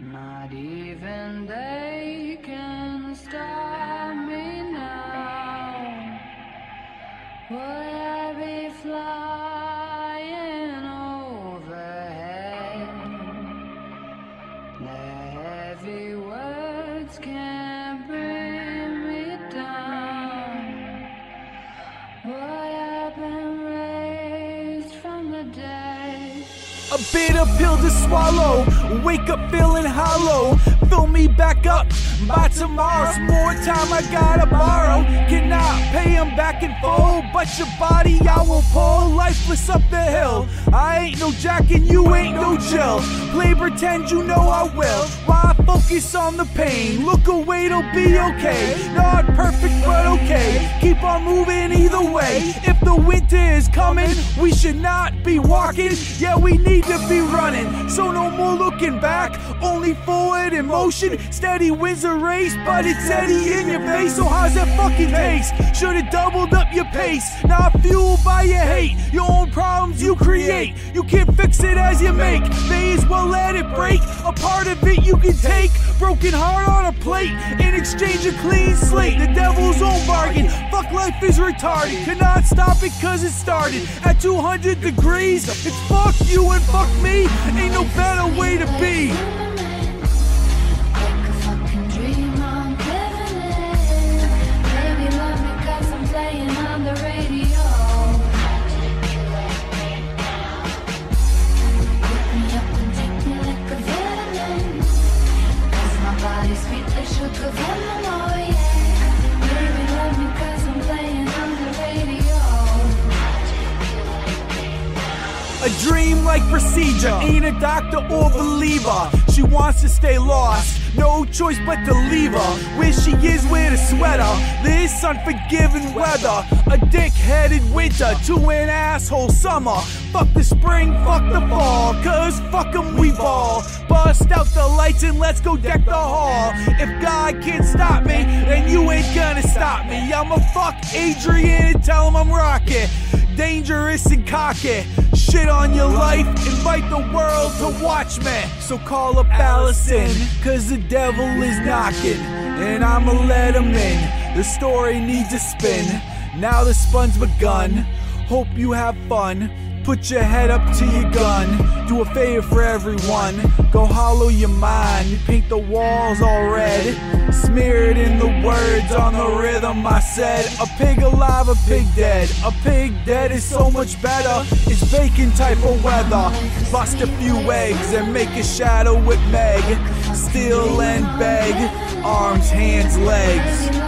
Not even they can stop me now. Would A bitter pill to swallow. Wake up feeling hollow. Fill me back up by tomorrow's more time I gotta borrow. Cannot pay him back in full, but your body I will pull lifeless up the hill. I ain't no Jack and you ain't no Jill. Play pretend you know I will. Why focus on the pain? Look away, it'll be okay. Not perfect, but okay. Keep on moving either way. If the winter is coming, we should not be walking. Yeah, we need to be running. So no more looking back, only forward in motion. Steady wins the race, but it's Eddie in your face. So how's that fucking taste? Should've doubled up your pace. Not fueled by your hate. Your own problems you create. You can't fix it as you make. May as well let it break. A part of it you can take. Broken heart on a plate. In exchange a clean slate. The devil's own bargain. Fuck life is retarded. Cannot stop it cause it started. At 200 degrees, it's fuck you and fuck me. Ain't no A dream like procedure. Ain't a doctor or believer. She wants to stay lost. No choice but to leave her. Where she is with a sweater. This unforgiving weather. A dick headed winter to an asshole summer. Fuck the spring, fuck the fall. Cause fuck 'em, we ball. Bust out the lights and let's go deck the hall. If God can't stop me, then you ain't gonna stop me. I'ma fuck Adrian and tell him I'm rocking. Dangerous and cocky. Shit on your life, invite the world to watch me. So call up Allison, cause the devil is knocking. And I'ma let him in. The story needs a spin. Now the spun's begun. Hope you have fun. Put your head up to your gun. Do a favor for everyone. Go hollow your mind. You paint the walls all red. smeared in the words on the rhythm. I said, a pig alive, a pig dead. A pig dead is so much better. It's bacon type of weather. Bust a few eggs and make a shadow with Meg. Steal and beg. Arms, hands, legs.